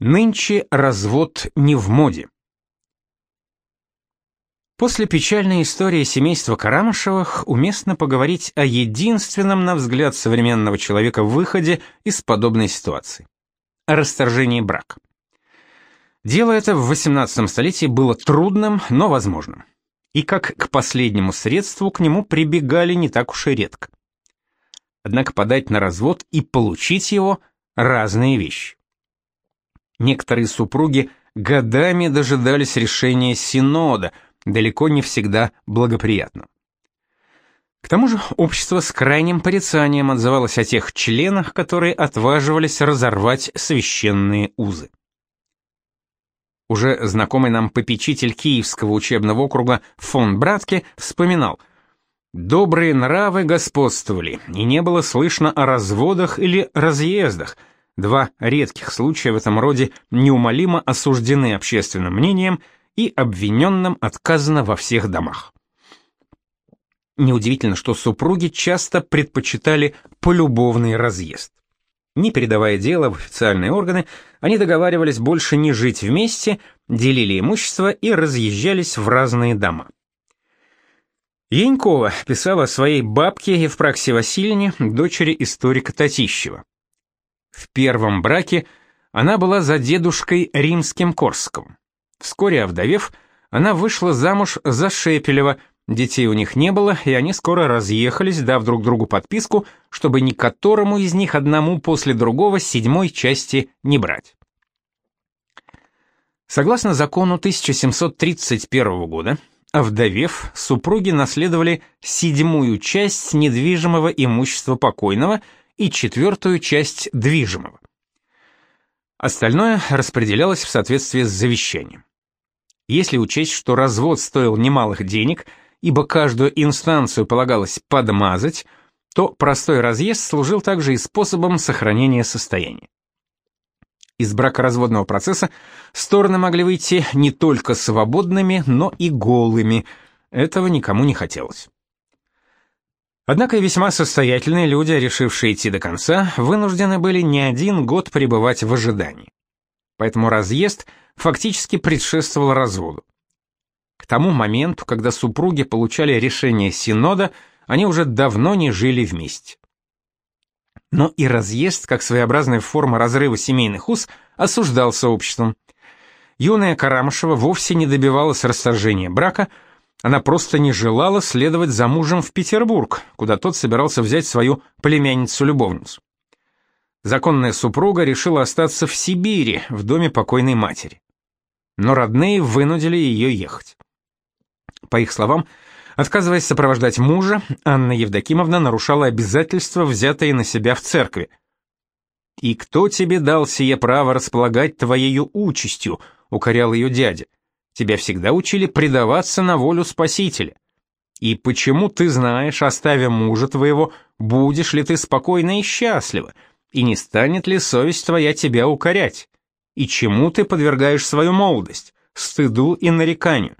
Нынче развод не в моде. После печальной истории семейства Карамышевых уместно поговорить о единственном, на взгляд современного человека, выходе из подобной ситуации – о расторжении брака. Дело это в XVIII столетии было трудным, но возможным. И как к последнему средству к нему прибегали не так уж и редко. Однако подать на развод и получить его – разные вещи. Некоторые супруги годами дожидались решения синода, далеко не всегда благоприятно. К тому же общество с крайним порицанием отзывалось о тех членах, которые отваживались разорвать священные узы. Уже знакомый нам попечитель Киевского учебного округа фон Братке вспоминал, «Добрые нравы господствовали, и не было слышно о разводах или разъездах, Два редких случая в этом роде неумолимо осуждены общественным мнением и обвиненным отказано во всех домах. Неудивительно, что супруги часто предпочитали полюбовный разъезд. Не передавая дело в официальные органы, они договаривались больше не жить вместе, делили имущество и разъезжались в разные дома. Янькова писала о своей бабке Евпраксии Васильевне, дочери историка Татищева. В первом браке она была за дедушкой римским Корсковым. Вскоре овдовев, она вышла замуж за Шепелева, детей у них не было, и они скоро разъехались, дав друг другу подписку, чтобы ни которому из них одному после другого седьмой части не брать. Согласно закону 1731 года, овдовев, супруги наследовали седьмую часть недвижимого имущества покойного – и четвертую часть движимого. Остальное распределялось в соответствии с завещанием. Если учесть, что развод стоил немалых денег, ибо каждую инстанцию полагалось подмазать, то простой разъезд служил также и способом сохранения состояния. Из бракоразводного процесса стороны могли выйти не только свободными, но и голыми. Этого никому не хотелось. Однако весьма состоятельные люди, решившие идти до конца, вынуждены были не один год пребывать в ожидании. Поэтому разъезд фактически предшествовал разводу. К тому моменту, когда супруги получали решение синода, они уже давно не жили вместе. Но и разъезд, как своеобразная форма разрыва семейных уз, осуждался обществом. Юная Карамышева вовсе не добивалась расторжения брака – она просто не желала следовать за мужем в Петербург, куда тот собирался взять свою племянницу-любовницу. Законная супруга решила остаться в Сибири, в доме покойной матери. Но родные вынудили ее ехать. По их словам, отказываясь сопровождать мужа, Анна Евдокимовна нарушала обязательства, взятые на себя в церкви. «И кто тебе дал сие право располагать твоею участью?» — укорял ее дядя. Тебя всегда учили предаваться на волю Спасителя. И почему ты знаешь, оставя мужа твоего, будешь ли ты спокойна и счастлива, и не станет ли совесть твоя тебя укорять? И чему ты подвергаешь свою молодость? Стыду и нареканию.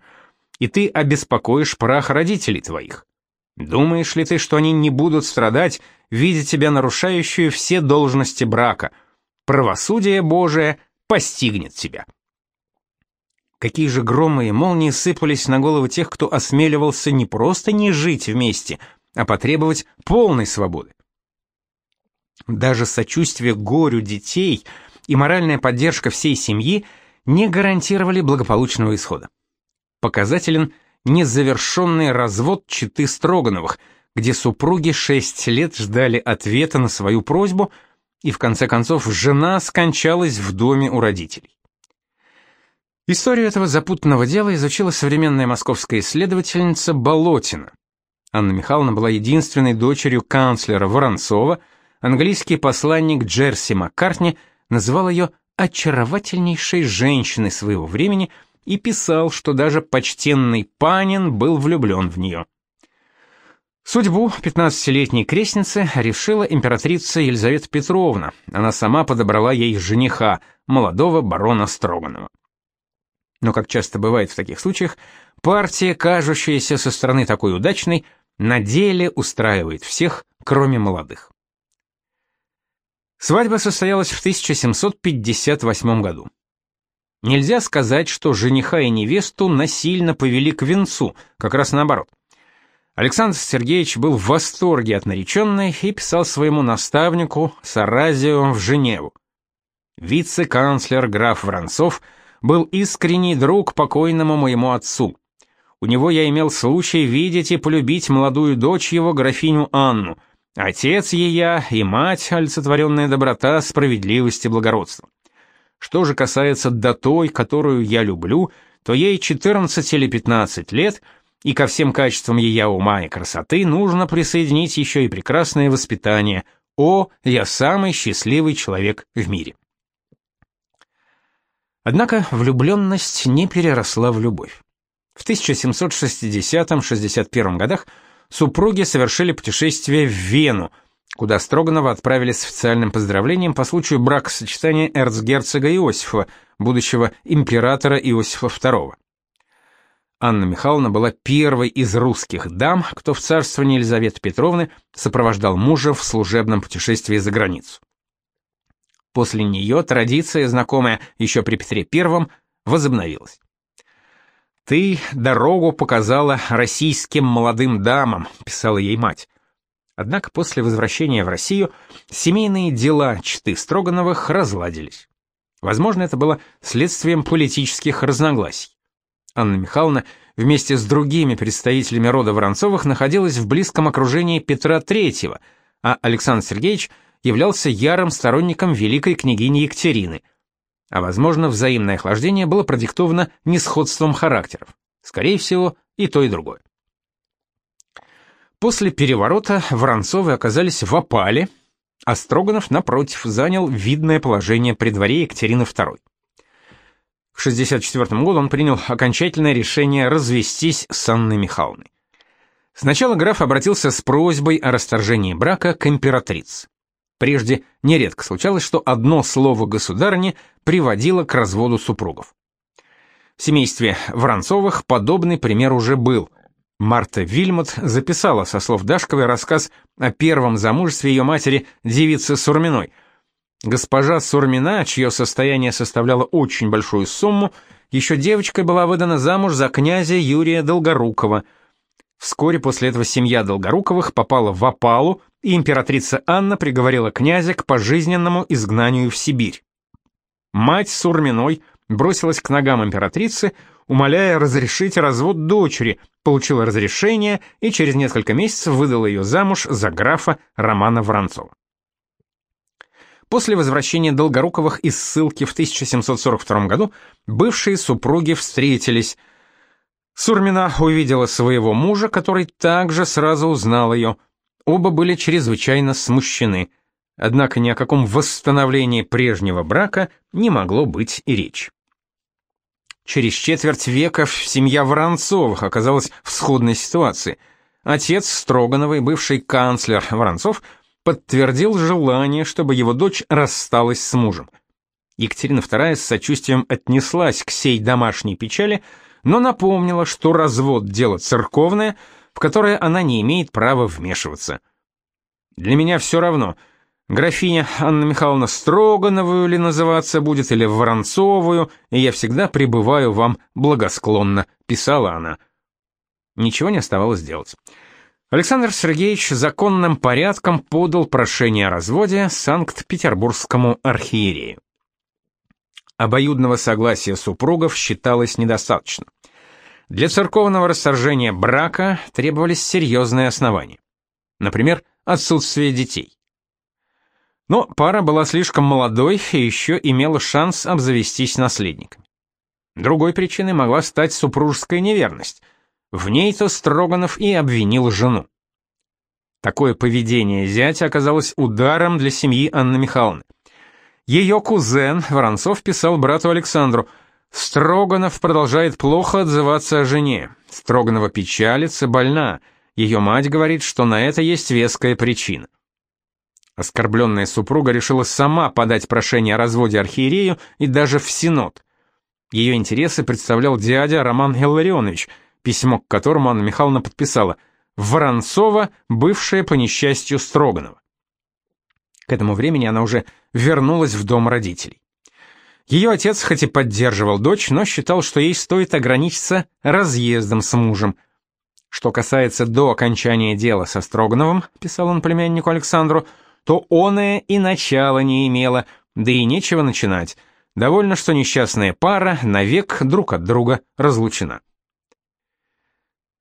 И ты обеспокоишь прах родителей твоих. Думаешь ли ты, что они не будут страдать, видя тебя нарушающую все должности брака? Правосудие Божие постигнет тебя. Какие же громы и молнии сыпались на головы тех, кто осмеливался не просто не жить вместе, а потребовать полной свободы. Даже сочувствие горю детей и моральная поддержка всей семьи не гарантировали благополучного исхода. Показателен незавершенный развод четы Строгановых, где супруги шесть лет ждали ответа на свою просьбу, и в конце концов жена скончалась в доме у родителей. Историю этого запутанного дела изучила современная московская исследовательница Болотина. Анна Михайловна была единственной дочерью канцлера Воронцова, английский посланник Джерси Маккартни называл ее очаровательнейшей женщиной своего времени и писал, что даже почтенный Панин был влюблен в нее. Судьбу 15-летней крестницы решила императрица Елизавета Петровна. Она сама подобрала ей жениха, молодого барона Строганова. Но, как часто бывает в таких случаях, партия, кажущаяся со стороны такой удачной, на деле устраивает всех, кроме молодых. Свадьба состоялась в 1758 году. Нельзя сказать, что жениха и невесту насильно повели к венцу, как раз наоборот. Александр Сергеевич был в восторге от нареченной и писал своему наставнику Саразию в Женеву. Вице-канцлер граф Воронцов был искренний друг покойному моему отцу. У него я имел случай видеть и полюбить молодую дочь его, графиню Анну, отец ее и мать, олицетворенная доброта, справедливость и благородство. Что же касается до той, которую я люблю, то ей 14 или 15 лет, и ко всем качествам ее ума и красоты нужно присоединить еще и прекрасное воспитание. О, я самый счастливый человек в мире. Однако влюбленность не переросла в любовь. В 1760-61 годах супруги совершили путешествие в Вену, куда Строганова отправили с официальным поздравлением по случаю бракосочетания эрцгерцога Иосифа, будущего императора Иосифа II. Анна Михайловна была первой из русских дам, кто в царствовании Елизаветы Петровны сопровождал мужа в служебном путешествии за границу. После нее традиция, знакомая еще при Петре I, возобновилась. «Ты дорогу показала российским молодым дамам», — писала ей мать. Однако после возвращения в Россию семейные дела чты Строгановых разладились. Возможно, это было следствием политических разногласий. Анна Михайловна вместе с другими представителями рода Воронцовых находилась в близком окружении Петра III, а Александр Сергеевич являлся ярым сторонником великой княгини Екатерины. А возможно, взаимное охлаждение было продиктовано несходством характеров. Скорее всего, и то, и другое. После переворота Воронцовы оказались в опале, а Строганов, напротив, занял видное положение при дворе Екатерины II. К 1964 году он принял окончательное решение развестись с Анной Михайловной. Сначала граф обратился с просьбой о расторжении брака к императрице. Прежде нередко случалось, что одно слово государыни приводило к разводу супругов. В семействе Воронцовых подобный пример уже был – Марта Вильмот записала со слов Дашковой рассказ о первом замужестве ее матери, девицы Сурминой. Госпожа Сурмина, чье состояние составляло очень большую сумму, еще девочкой была выдана замуж за князя Юрия Долгорукова. Вскоре после этого семья Долгоруковых попала в опалу, и императрица Анна приговорила князя к пожизненному изгнанию в Сибирь. Мать Сурминой бросилась к ногам императрицы, умоляя разрешить развод дочери, получила разрешение и через несколько месяцев выдала ее замуж за графа Романа Воронцова. После возвращения Долгоруковых из ссылки в 1742 году бывшие супруги встретились. Сурмина увидела своего мужа, который также сразу узнал ее. Оба были чрезвычайно смущены. Однако ни о каком восстановлении прежнего брака не могло быть и речи. Через четверть века семья Воронцовых оказалась в сходной ситуации. Отец Строгановой, бывший канцлер Воронцов, подтвердил желание, чтобы его дочь рассталась с мужем. Екатерина II с сочувствием отнеслась к сей домашней печали, но напомнила, что развод – дело церковное, в которое она не имеет права вмешиваться. «Для меня все равно – Графиня Анна Михайловна Строгановую ли называться будет, или Воронцовую, и я всегда пребываю вам благосклонно», — писала она. Ничего не оставалось делать. Александр Сергеевич законным порядком подал прошение о разводе Санкт-Петербургскому архиерею. Обоюдного согласия супругов считалось недостаточно. Для церковного расторжения брака требовались серьезные основания. Например, отсутствие детей. Но пара была слишком молодой и еще имела шанс обзавестись наследниками. Другой причиной могла стать супружеская неверность. В ней-то Строганов и обвинил жену. Такое поведение зятя оказалось ударом для семьи Анны Михайловны. Ее кузен Воронцов писал брату Александру «Строганов продолжает плохо отзываться о жене. Строганова печалится, больна. Ее мать говорит, что на это есть веская причина». Оскорбленная супруга решила сама подать прошение о разводе архиерею и даже в Синод. Ее интересы представлял дядя Роман Илларионович, письмо к которому Анна Михайловна подписала «Воронцова, бывшая по несчастью Строганова». К этому времени она уже вернулась в дом родителей. Ее отец хоть и поддерживал дочь, но считал, что ей стоит ограничиться разъездом с мужем. Что касается до окончания дела со Строгановым, писал он племяннику Александру, то оное и начала не имело, да и нечего начинать. Довольно, что несчастная пара навек друг от друга разлучена.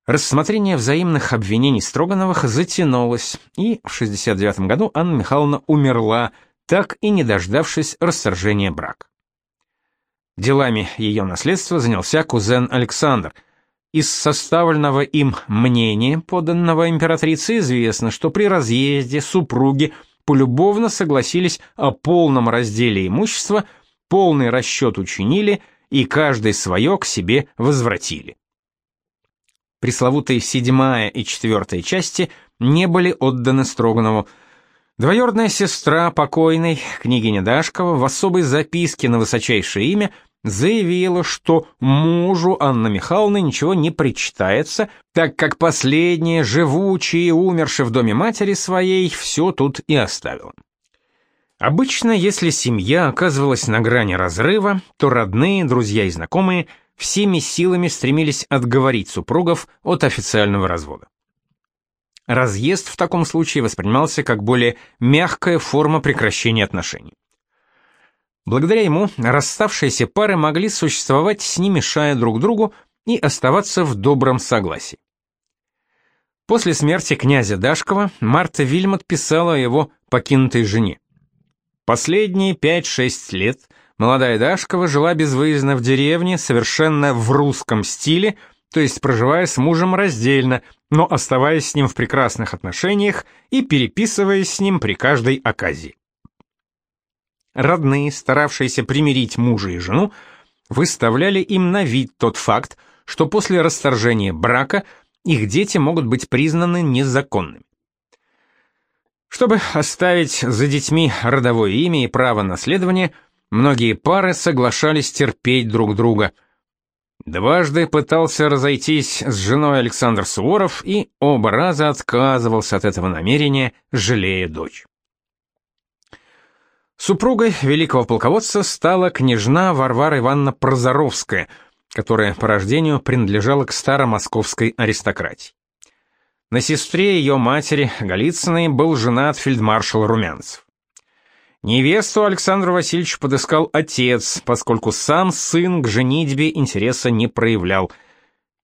Рассмотрение взаимных обвинений Строгановых затянулось, и в 69 году Анна Михайловна умерла, так и не дождавшись расторжения брака. Делами ее наследства занялся кузен Александр. Из составленного им мнения, поданного императрице, известно, что при разъезде супруги полюбовно согласились о полном разделе имущества, полный расчет учинили и каждый свое к себе возвратили. Пресловутые седьмая и четвертая части не были отданы Строганову, Двоюродная сестра покойной, княгиня Дашкова, в особой записке на высочайшее имя заявила, что мужу Анны Михайловны ничего не причитается, так как живучая и умершая в доме матери своей, все тут и оставила. Обычно, если семья оказывалась на грани разрыва, то родные, друзья и знакомые всеми силами стремились отговорить супругов от официального развода. Разъезд в таком случае воспринимался как более мягкая форма прекращения отношений. Благодаря ему расставшиеся пары могли существовать, не мешая друг другу, и оставаться в добром согласии. После смерти князя Дашкова Марта Вильмот писала о его покинутой жене. Последние 5-6 лет молодая Дашкова жила безвыездно в деревне, совершенно в русском стиле, то есть проживая с мужем раздельно, но оставаясь с ним в прекрасных отношениях и переписываясь с ним при каждой оказии. Родные, старавшиеся примирить мужа и жену, выставляли им на вид тот факт, что после расторжения брака их дети могут быть признаны незаконными. Чтобы оставить за детьми родовое имя и право наследования, многие пары соглашались терпеть друг друга – Дважды пытался разойтись с женой Александр Суворов и оба раза отказывался от этого намерения, жалея дочь. Супругой великого полководца стала княжна Варвара Ивановна Прозоровская, которая по рождению принадлежала к старомосковской аристократии. На сестре ее матери, Голицыной, был женат фельдмаршал Румянцев. Невесту Александру Васильевичу подыскал отец, поскольку сам сын к женитьбе интереса не проявлял.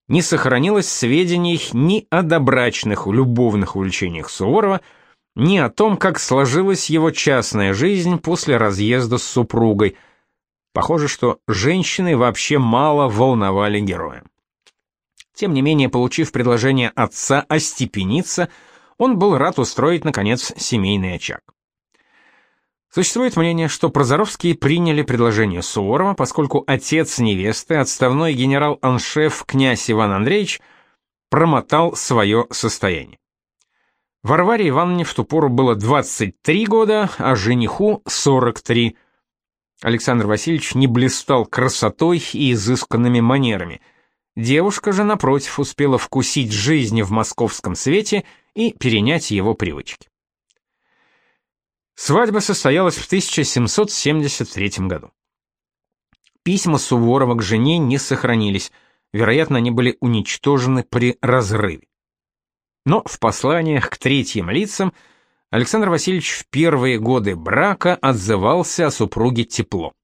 Не сохранилось сведений ни о добрачных любовных увлечениях Суворова, ни о том, как сложилась его частная жизнь после разъезда с супругой. Похоже, что женщины вообще мало волновали героя. Тем не менее, получив предложение отца остепениться, он был рад устроить, наконец, семейный очаг. Существует мнение, что Прозоровские приняли предложение Суворова, поскольку отец невесты, отставной генерал-аншеф князь Иван Андреевич, промотал свое состояние. Варваре Ивановне в ту пору было 23 года, а жениху 43. Александр Васильевич не блистал красотой и изысканными манерами. Девушка же, напротив, успела вкусить жизнь в московском свете и перенять его привычки. Свадьба состоялась в 1773 году. Письма Суворова к жене не сохранились, вероятно, они были уничтожены при разрыве. Но в посланиях к третьим лицам Александр Васильевич в первые годы брака отзывался о супруге тепло.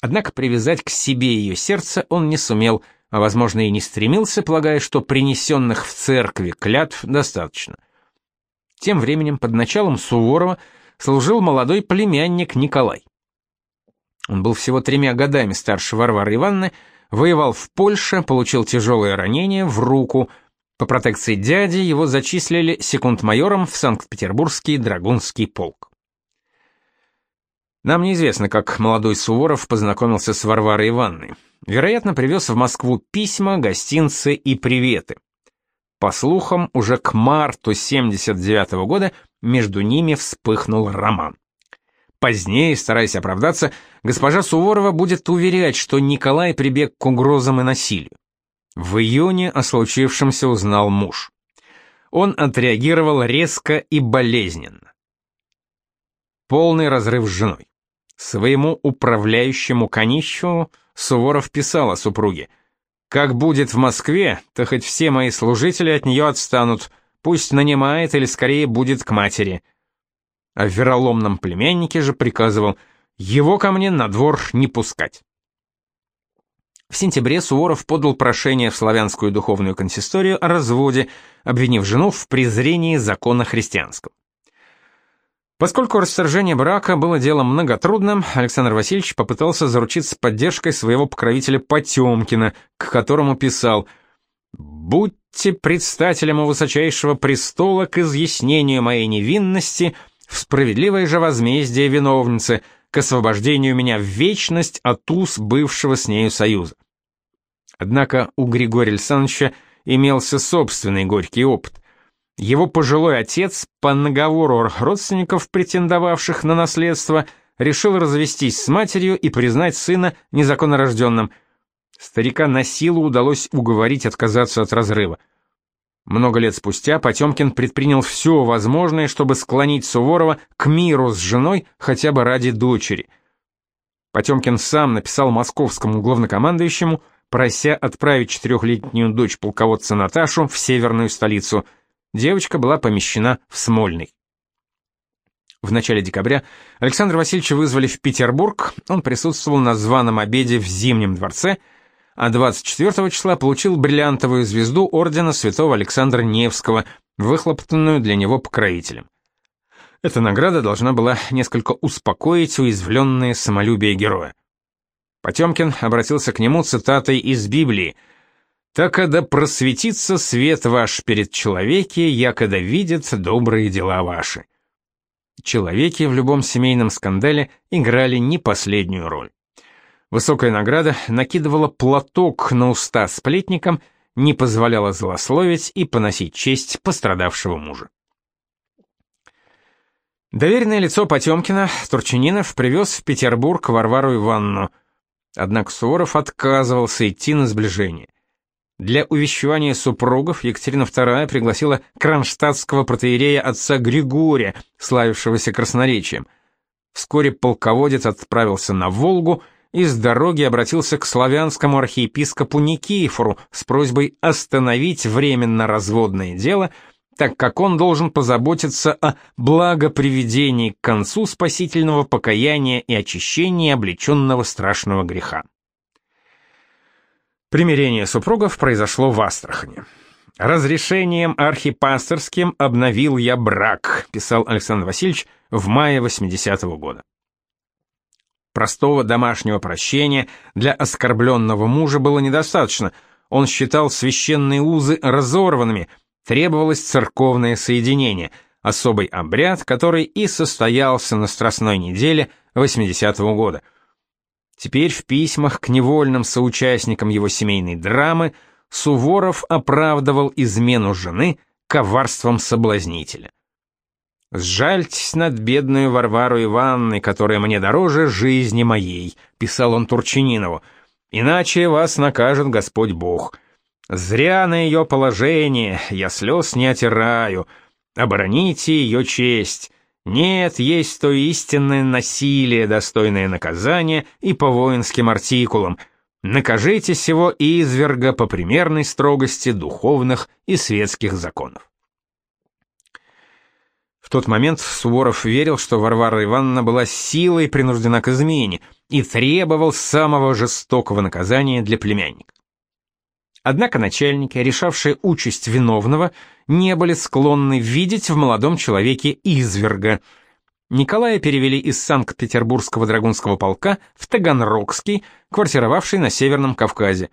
Однако привязать к себе ее сердце он не сумел, а, возможно, и не стремился, полагая, что принесенных в церкви клятв достаточно. Тем временем, под началом Суворова, служил молодой племянник Николай. Он был всего тремя годами старше Варвары Ивановны, воевал в Польше, получил тяжелое ранение в руку. По протекции дяди его зачислили секунд-майором в Санкт-Петербургский драгунский полк. Нам неизвестно, как молодой Суворов познакомился с Варварой Ивановной. Вероятно, привез в Москву письма, гостинцы и приветы. По слухам, уже к марту 79 -го года между ними вспыхнул роман. Позднее, стараясь оправдаться, госпожа Суворова будет уверять, что Николай прибег к угрозам и насилию. В июне о случившемся узнал муж. Он отреагировал резко и болезненно. полный разрыв с женой. Своему управляющему конищу Суворов писал о супруге. «Как будет в Москве, то хоть все мои служители от нее отстанут, пусть нанимает или скорее будет к матери». А вероломном племяннике же приказывал «его ко мне на двор не пускать». В сентябре Суворов подал прошение в Славянскую духовную консисторию о разводе, обвинив жену в презрении закона христианского. Поскольку расторжение брака было делом многотрудным, Александр Васильевич попытался заручиться поддержкой своего покровителя Потемкина, к которому писал «Будьте предстателем у высочайшего престола к изъяснению моей невинности, в справедливое же возмездие виновницы, к освобождению меня в вечность от уз бывшего с нею союза». Однако у Григория Александровича имелся собственный горький опыт. Его пожилой отец, по наговору родственников, претендовавших на наследство, решил развестись с матерью и признать сына незаконнорожденным. Старика на силу удалось уговорить отказаться от разрыва. Много лет спустя Потемкин предпринял все возможное, чтобы склонить Суворова к миру с женой хотя бы ради дочери. Потемкин сам написал московскому главнокомандующему, прося отправить четырехлетнюю дочь полководца Наташу в северную столицу – Девочка была помещена в Смольный. В начале декабря Александра Васильевича вызвали в Петербург, он присутствовал на званом обеде в Зимнем дворце, а 24 числа получил бриллиантовую звезду ордена святого Александра Невского, выхлопотанную для него покровителем. Эта награда должна была несколько успокоить уязвленное самолюбие героя. Потемкин обратился к нему цитатой из Библии – так когда просветится свет ваш перед человеки, якода видят добрые дела ваши. Человеки в любом семейном скандале играли не последнюю роль. Высокая награда накидывала платок на уста сплетникам, не позволяла злословить и поносить честь пострадавшего мужа. Доверенное лицо Потемкина Турчининов привез в Петербург Варвару Ивановну, однако Суворов отказывался идти на сближение. Для увещевания супругов Екатерина II пригласила кронштадтского протеерея отца Григория, славившегося красноречием. Вскоре полководец отправился на Волгу и с дороги обратился к славянскому архиепископу Никифору с просьбой остановить временно разводное дело, так как он должен позаботиться о благоприведении к концу спасительного покаяния и очищения облеченного страшного греха. Примирение супругов произошло в Астрахани. «Разрешением архипасторским обновил я брак», писал Александр Васильевич в мае 80-го года. Простого домашнего прощения для оскорбленного мужа было недостаточно. Он считал священные узы разорванными, требовалось церковное соединение, особый обряд, который и состоялся на Страстной неделе 80-го года – Теперь в письмах к невольным соучастникам его семейной драмы Суворов оправдывал измену жены коварством соблазнителя. «Сжальтесь над бедную Варвару Ивановной, которая мне дороже жизни моей», — писал он Турчининову, «иначе вас накажет Господь Бог. Зря на ее положение, я слез не отираю, обороните ее честь, нет, есть то истинное насилие, достойное наказания и по воинским артикулам. Накажите сего изверга по примерной строгости духовных и светских законов. В тот момент Суворов верил, что Варвара Ивановна была силой принуждена к измене и требовал самого жестокого наказания для племянника. Однако начальники, решавшие участь виновного, не были склонны видеть в молодом человеке изверга. Николая перевели из Санкт-Петербургского драгунского полка в Таганрогский, квартировавший на Северном Кавказе.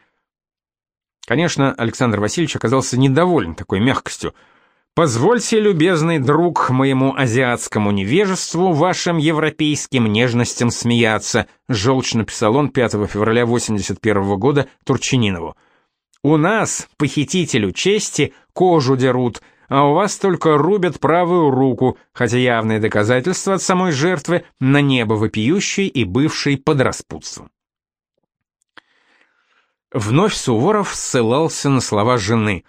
Конечно, Александр Васильевич оказался недоволен такой мягкостью. «Позвольте, любезный друг, моему азиатскому невежеству, вашим европейским нежностям смеяться», желчно писал он 5 февраля 81 года Турчининову. У нас, похитителю чести, кожу дерут, а у вас только рубят правую руку, хотя явные доказательства от самой жертвы на небо вопиющей и бывшей под распутством. Вновь Суворов ссылался на слова жены,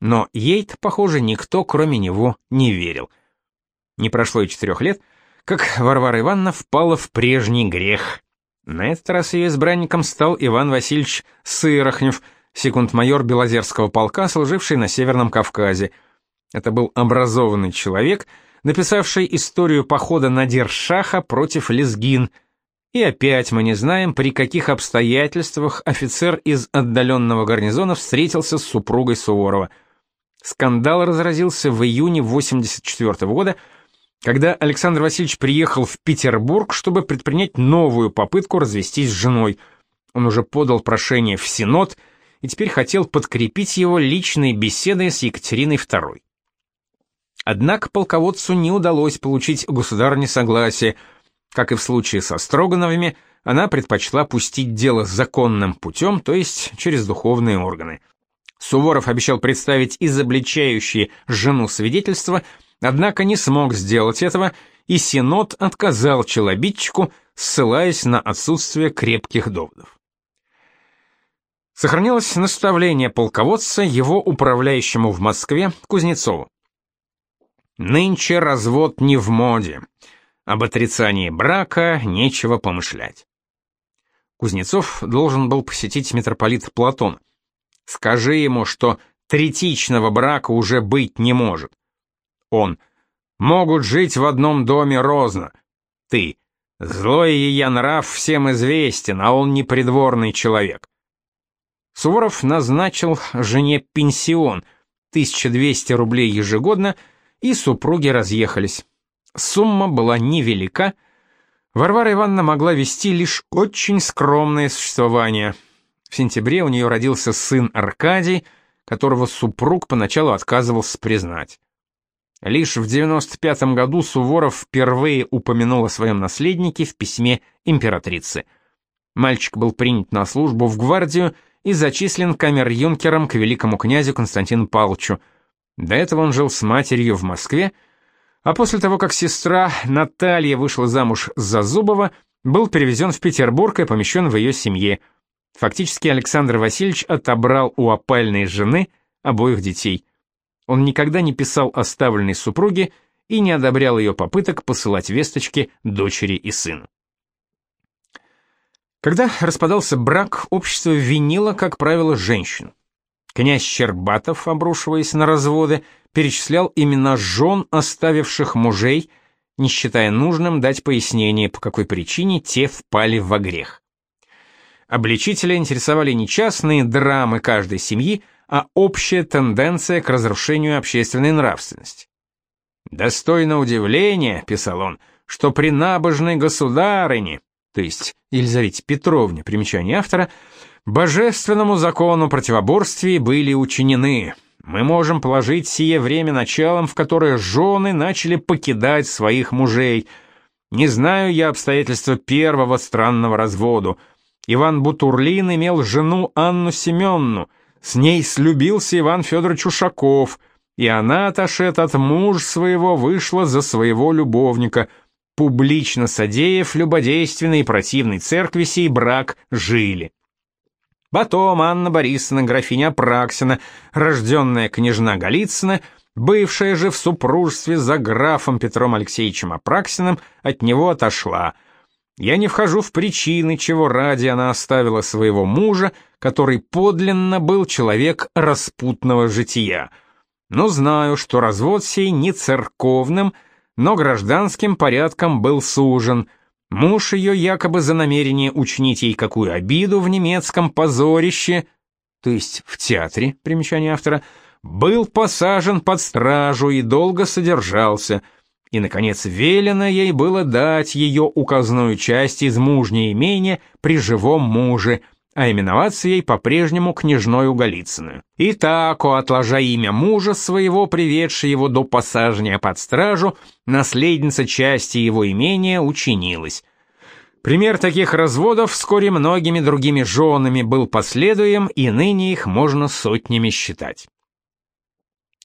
но ей-то, похоже, никто, кроме него, не верил. Не прошло и четырех лет, как Варвара Ивановна впала в прежний грех. На этот раз ее избранником стал Иван Васильевич Сырохнев, секунд-майор Белозерского полка, служивший на Северном Кавказе. Это был образованный человек, написавший историю похода Надир-Шаха против Лезгин. И опять мы не знаем, при каких обстоятельствах офицер из отдаленного гарнизона встретился с супругой Суворова. Скандал разразился в июне 84 -го года, когда Александр Васильевич приехал в Петербург, чтобы предпринять новую попытку развестись с женой. Он уже подал прошение в Синод и теперь хотел подкрепить его личной беседой с Екатериной II. Однако полководцу не удалось получить государни согласие. Как и в случае со Строгановыми, она предпочла пустить дело законным путем, то есть через духовные органы. Суворов обещал представить изобличающие жену свидетельства, однако не смог сделать этого, и Синод отказал челобитчику, ссылаясь на отсутствие крепких доводов. Сохранилось наставление полководца его управляющему в Москве Кузнецову. Нынче развод не в моде. Об отрицании брака нечего помышлять. Кузнецов должен был посетить митрополит Платона. Скажи ему, что третичного брака уже быть не может. Он. Могут жить в одном доме розно. Ты. Злой я нрав всем известен, а он не придворный человек. Суворов назначил жене пенсион, 1200 рублей ежегодно, и супруги разъехались. Сумма была невелика, Варвара Ивановна могла вести лишь очень скромное существование. В сентябре у нее родился сын Аркадий, которого супруг поначалу отказывался признать. Лишь в 95 году Суворов впервые упомянул о своем наследнике в письме императрицы. Мальчик был принят на службу в гвардию и зачислен камер-юнкером к великому князю Константину Павловичу – до этого он жил с матерью в Москве, а после того, как сестра Наталья вышла замуж за Зубова, был перевезен в Петербург и помещен в ее семье. Фактически Александр Васильевич отобрал у опальной жены обоих детей. Он никогда не писал оставленной супруге и не одобрял ее попыток посылать весточки дочери и сыну. Когда распадался брак, общество винило, как правило, женщину. Князь Щербатов, обрушиваясь на разводы, перечислял имена жен, оставивших мужей, не считая нужным дать пояснение, по какой причине те впали во грех. Обличителя интересовали не частные драмы каждой семьи, а общая тенденция к разрушению общественной нравственности. «Достойно удивления», — писал он, — «что при набожной государыне, то есть Елизавете Петровне, примечание автора, — Божественному закону противоборствий были учинены. Мы можем положить сие время началом, в которое жены начали покидать своих мужей. Не знаю я обстоятельства первого странного разводу. Иван Бутурлин имел жену Анну Семенну, с ней слюбился Иван Федорович Ушаков, и она, отошед от муж своего, вышла за своего любовника. Публично содеяв любодейственной и противной церкви сей брак жили. Потом Анна Борисовна, графиня Апраксина, рожденная княжна Голицына, бывшая же в супружестве за графом Петром Алексеевичем Апраксиным, от него отошла. Я не вхожу в причины, чего ради она оставила своего мужа, который подлинно был человек распутного жития. Но знаю, что развод сей не церковным, но гражданским порядком был сужен — Муж ее якобы за намерение учинить ей какую обиду в немецком позорище, то есть в театре, примечание автора, был посажен под стражу и долго содержался, и, наконец, велено ей было дать ее указную часть из мужней имения при живом муже — а именоваться ей по-прежнему княжною Голицыную. И так, отложа имя мужа своего, приведшей его до посажения под стражу, наследница части его имения учинилась. Пример таких разводов вскоре многими другими женами был последуем, и ныне их можно сотнями считать.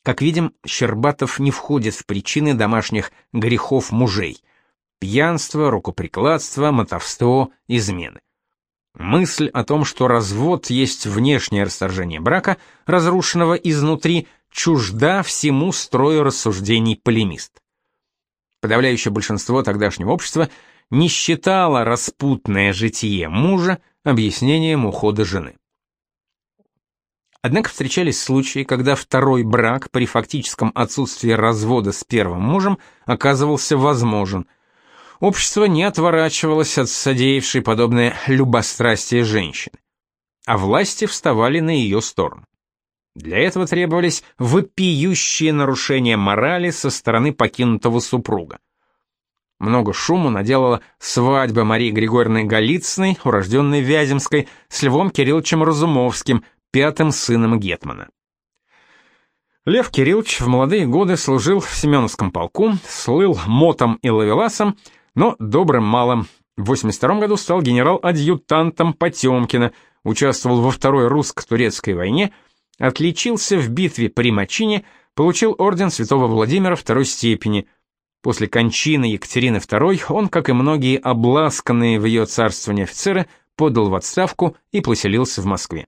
Как видим, Щербатов не входит в причины домашних грехов мужей – пьянство, рукоприкладство, мотовство, измены. Мысль о том, что развод есть внешнее расторжение брака, разрушенного изнутри, чужда всему строю рассуждений полемист. Подавляющее большинство тогдашнего общества не считало распутное житие мужа объяснением ухода жены. Однако встречались случаи, когда второй брак при фактическом отсутствии развода с первым мужем оказывался возможен. Общество не отворачивалось от содеявшей подобное любострастие женщины, а власти вставали на ее сторону. Для этого требовались вопиющие нарушения морали со стороны покинутого супруга. Много шуму наделала свадьба Марии Григорьевны Голицыной, урожденной Вяземской, с Львом Кирилловичем Разумовским, пятым сыном Гетмана. Лев Кириллович в молодые годы служил в Семеновском полку, слыл мотом и лавеласом, но добрым малым. В 82 году стал генерал-адъютантом Потемкина, участвовал во Второй русско-турецкой войне, отличился в битве при Мачине, получил орден Святого Владимира второй степени. После кончины Екатерины II он, как и многие обласканные в ее царствовании офицеры, подал в отставку и поселился в Москве.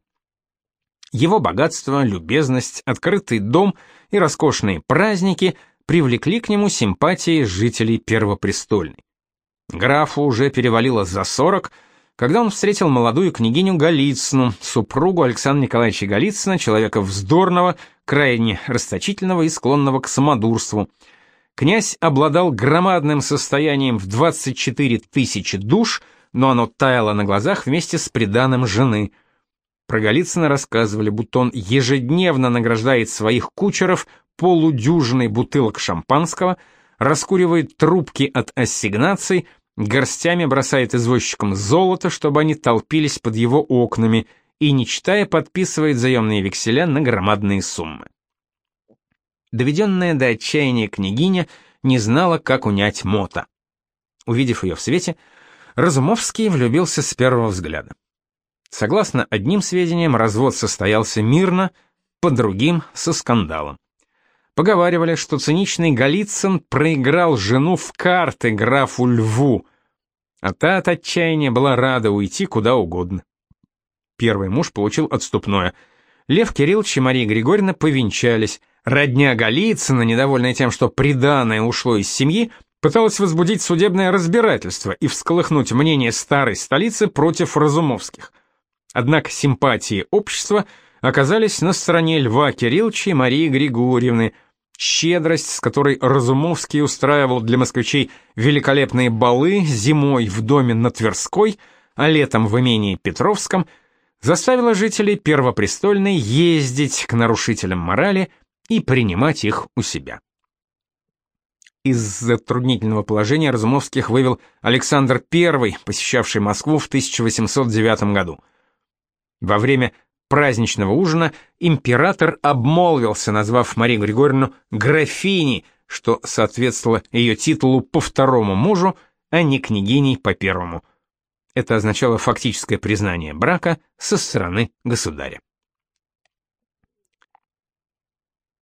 Его богатство, любезность, открытый дом и роскошные праздники привлекли к нему симпатии жителей Первопрестольной. Графу уже перевалило за 40, когда он встретил молодую княгиню Голицыну, супругу Александра Николаевича Голицына, человека вздорного, крайне расточительного и склонного к самодурству. Князь обладал громадным состоянием в 24 тысячи душ, но оно таяло на глазах вместе с приданым жены – про Голицына рассказывали, будто он ежедневно награждает своих кучеров полудюжиной бутылок шампанского, раскуривает трубки от ассигнаций, горстями бросает извозчикам золото, чтобы они толпились под его окнами, и, не читая, подписывает заемные векселя на громадные суммы. Доведенная до отчаяния княгиня не знала, как унять мота. Увидев ее в свете, Разумовский влюбился с первого взгляда. Согласно одним сведениям, развод состоялся мирно, по другим — со скандалом. Поговаривали, что циничный Голицын проиграл жену в карты графу Льву, а та от отчаяния была рада уйти куда угодно. Первый муж получил отступное. Лев Кириллович и Мария Григорьевна повенчались. Родня Голицына, недовольная тем, что приданое ушло из семьи, пыталась возбудить судебное разбирательство и всколыхнуть мнение старой столицы против Разумовских – Однако симпатии общества оказались на стороне Льва Кирилловича и Марии Григорьевны. Щедрость, с которой Разумовский устраивал для москвичей великолепные балы зимой в доме на Тверской, а летом в имении Петровском, заставила жителей Первопрестольной ездить к нарушителям морали и принимать их у себя. Из затруднительного положения Разумовских вывел Александр I, посещавший Москву в 1809 году. Во время праздничного ужина император обмолвился, назвав Марию Григорьевну графиней, что соответствовало ее титулу по второму мужу, а не княгиней по первому. Это означало фактическое признание брака со стороны государя.